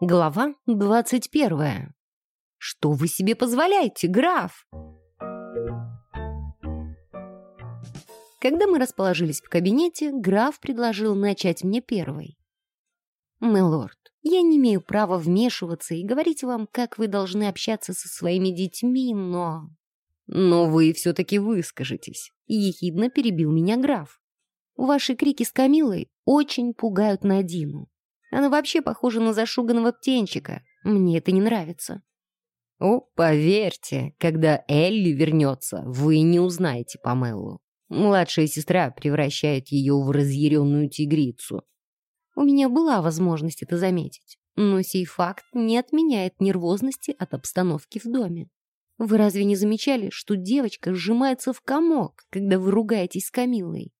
Глава двадцать первая. «Что вы себе позволяете, граф?» Когда мы расположились в кабинете, граф предложил начать мне первой. «Милорд, я не имею права вмешиваться и говорить вам, как вы должны общаться со своими детьми, но...» «Но вы все-таки выскажетесь», — ехидно перебил меня граф. «Ваши крики с Камилой очень пугают Надину. Она вообще похожа на зашуганного птенчика. Мне это не нравится. О, поверьте, когда Элли вернется, вы не узнаете Памеллу. Младшая сестра превращает ее в разъяренную тигрицу. У меня была возможность это заметить, но сей факт не отменяет нервозности от обстановки в доме. Вы разве не замечали, что девочка сжимается в комок, когда вы ругаетесь с Камилой?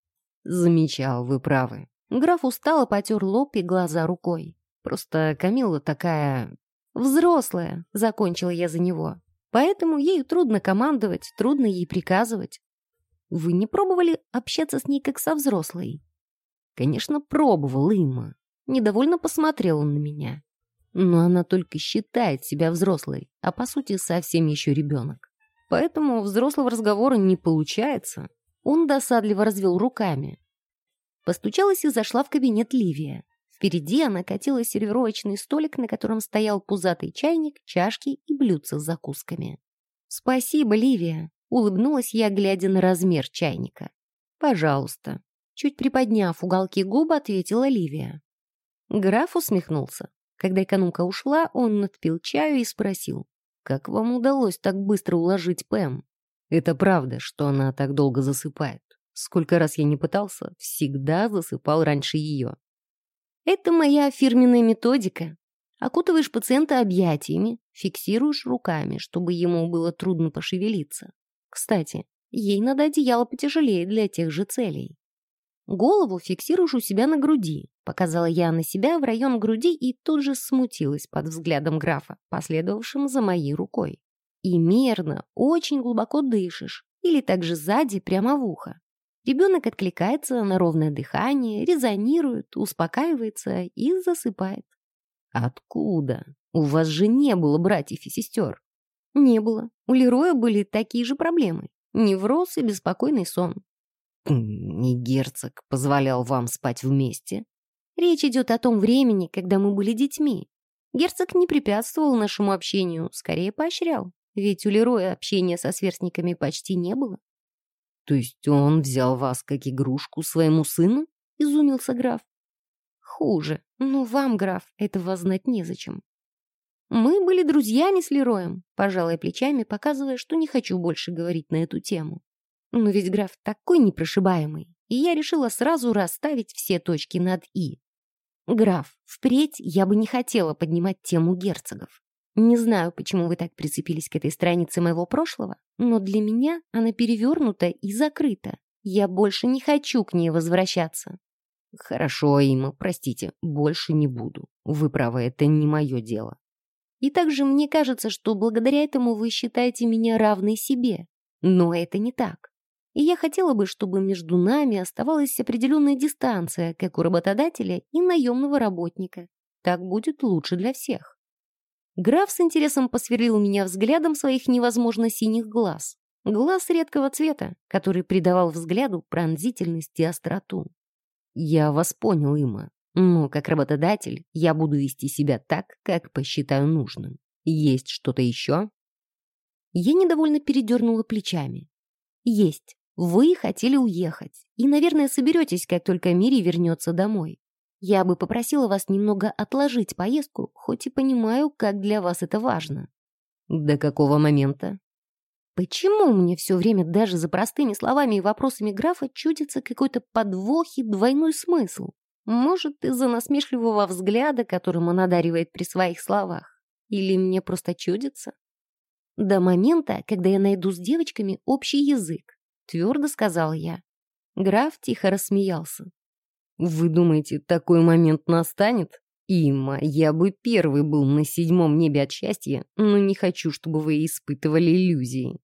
Замечал, вы правы. Граф устало потер лоб и глаза рукой. Просто Камилла такая... взрослая, закончила я за него. Поэтому ею трудно командовать, трудно ей приказывать. Вы не пробовали общаться с ней как со взрослой? Конечно, пробовал, Имма. Недовольно посмотрела на меня. Но она только считает себя взрослой, а по сути совсем еще ребенок. Поэтому взрослого разговора не получается. Он досадливо развел руками. Постучалась и зашла в кабинет Ливия. Впереди она катила сервировочный столик, на котором стоял пузатый чайник, чашки и блюдца с закусками. «Спасибо, Ливия», — улыбнулась я, глядя на размер чайника. «Пожалуйста». Чуть приподняв уголки губ, ответила Ливия. Граф усмехнулся. Когда экономка ушла, он отпил чаю и спросил, «Как вам удалось так быстро уложить Пэм?» «Это правда, что она так долго засыпает?» Сколько раз я не пытался, всегда засыпал раньше ее. Это моя фирменная методика. Окутываешь пациента объятиями, фиксируешь руками, чтобы ему было трудно пошевелиться. Кстати, ей надо одеяло потяжелее для тех же целей. Голову фиксируешь у себя на груди. Показала я на себя в район груди и тут же смутилась под взглядом графа, последовавшим за моей рукой. И мерно, очень глубоко дышишь. Или также сзади, прямо в ухо. Ребенок откликается на ровное дыхание, резонирует, успокаивается и засыпает. Откуда? У вас же не было братьев и сестер. Не было. У Лероя были такие же проблемы. Невроз и беспокойный сон. Не герцог позволял вам спать вместе. Речь идет о том времени, когда мы были детьми. Герцог не препятствовал нашему общению, скорее поощрял. Ведь у Лероя общения со сверстниками почти не было. «То есть он взял вас как игрушку своему сыну?» — изумился граф. «Хуже. Но вам, граф, этого знать незачем. Мы были друзьями с Лероем, пожалуй, плечами, показывая, что не хочу больше говорить на эту тему. Но ведь граф такой непрошибаемый, и я решила сразу расставить все точки над «и». Граф, впредь я бы не хотела поднимать тему герцогов. Не знаю, почему вы так прицепились к этой странице моего прошлого, но для меня она перевернута и закрыта. Я больше не хочу к ней возвращаться. Хорошо, Има, простите, больше не буду. Вы правы, это не мое дело. И также мне кажется, что благодаря этому вы считаете меня равной себе. Но это не так. И я хотела бы, чтобы между нами оставалась определенная дистанция, как у работодателя и наемного работника. Так будет лучше для всех. Граф с интересом посверлил меня взглядом своих невозможно синих глаз. Глаз редкого цвета, который придавал взгляду пронзительность и остроту. «Я вас понял, Има, но как работодатель я буду вести себя так, как посчитаю нужным. Есть что-то еще?» Я недовольно передернула плечами. «Есть. Вы хотели уехать. И, наверное, соберетесь, как только Мири вернется домой. Я бы попросила вас немного отложить поездку, хоть и понимаю, как для вас это важно». «До какого момента?» «Почему мне все время даже за простыми словами и вопросами графа чудится какой-то подвох и двойной смысл? Может, из-за насмешливого взгляда, которым он одаривает при своих словах? Или мне просто чудится?» «До момента, когда я найду с девочками общий язык», — твердо сказал я. Граф тихо рассмеялся. Вы думаете, такой момент настанет? Има, я бы первый был на седьмом небе от счастья, но не хочу, чтобы вы испытывали иллюзии.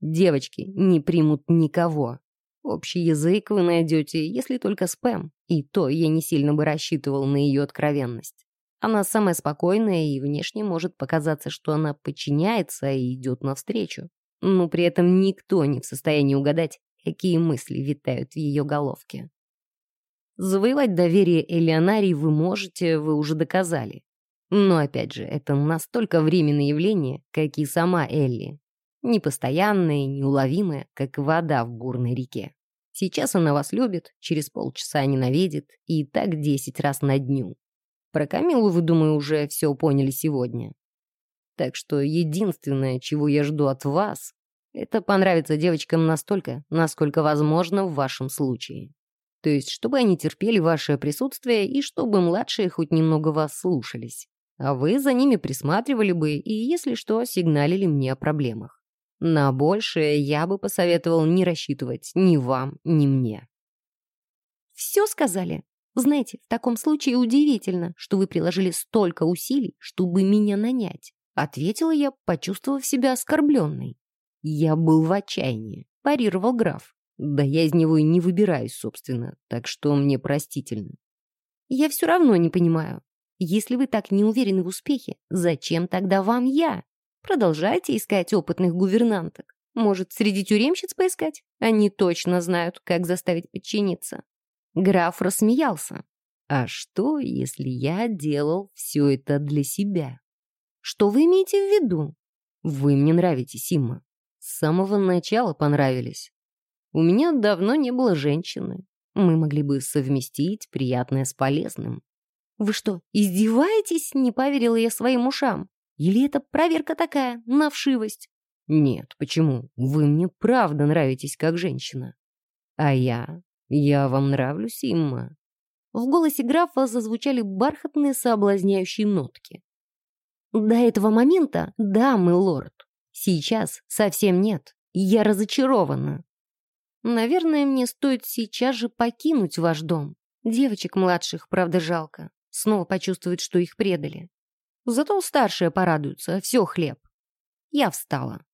Девочки не примут никого. Общий язык вы найдете, если только спэм, и то я не сильно бы рассчитывал на ее откровенность. Она самая спокойная, и внешне может показаться, что она подчиняется и идет навстречу. Но при этом никто не в состоянии угадать, какие мысли витают в ее головке. Завоевать доверие Элеонарии вы можете, вы уже доказали. Но опять же, это настолько временное явление, как и сама Элли. Непостоянное, неуловимое, как вода в бурной реке. Сейчас она вас любит, через полчаса ненавидит, и так десять раз на дню. Про Камилу, вы, думаю, уже все поняли сегодня. Так что единственное, чего я жду от вас, это понравится девочкам настолько, насколько возможно в вашем случае. То есть, чтобы они терпели ваше присутствие и чтобы младшие хоть немного вас слушались. А вы за ними присматривали бы и, если что, сигналили мне о проблемах. На большее я бы посоветовал не рассчитывать ни вам, ни мне. «Все сказали?» Знаете, в таком случае удивительно, что вы приложили столько усилий, чтобы меня нанять. Ответила я, почувствовав себя оскорбленной. Я был в отчаянии, парировал граф. Да я из него и не выбираюсь, собственно, так что мне простительно. Я все равно не понимаю. Если вы так не уверены в успехе, зачем тогда вам я? Продолжайте искать опытных гувернанток. Может, среди тюремщиц поискать? Они точно знают, как заставить подчиниться. Граф рассмеялся. «А что, если я делал все это для себя?» «Что вы имеете в виду?» «Вы мне нравитесь, Симма. С самого начала понравились. У меня давно не было женщины. Мы могли бы совместить приятное с полезным». «Вы что, издеваетесь?» — не поверила я своим ушам. «Или это проверка такая, на вшивость?» «Нет, почему? Вы мне правда нравитесь как женщина. А я «Я вам нравлюсь, Имма?» В голосе графа зазвучали бархатные соблазняющие нотки. «До этого момента, да, мы лорд. Сейчас совсем нет. Я разочарована. Наверное, мне стоит сейчас же покинуть ваш дом. Девочек младших, правда, жалко. Снова почувствуют, что их предали. Зато старшие порадуются, все хлеб. Я встала.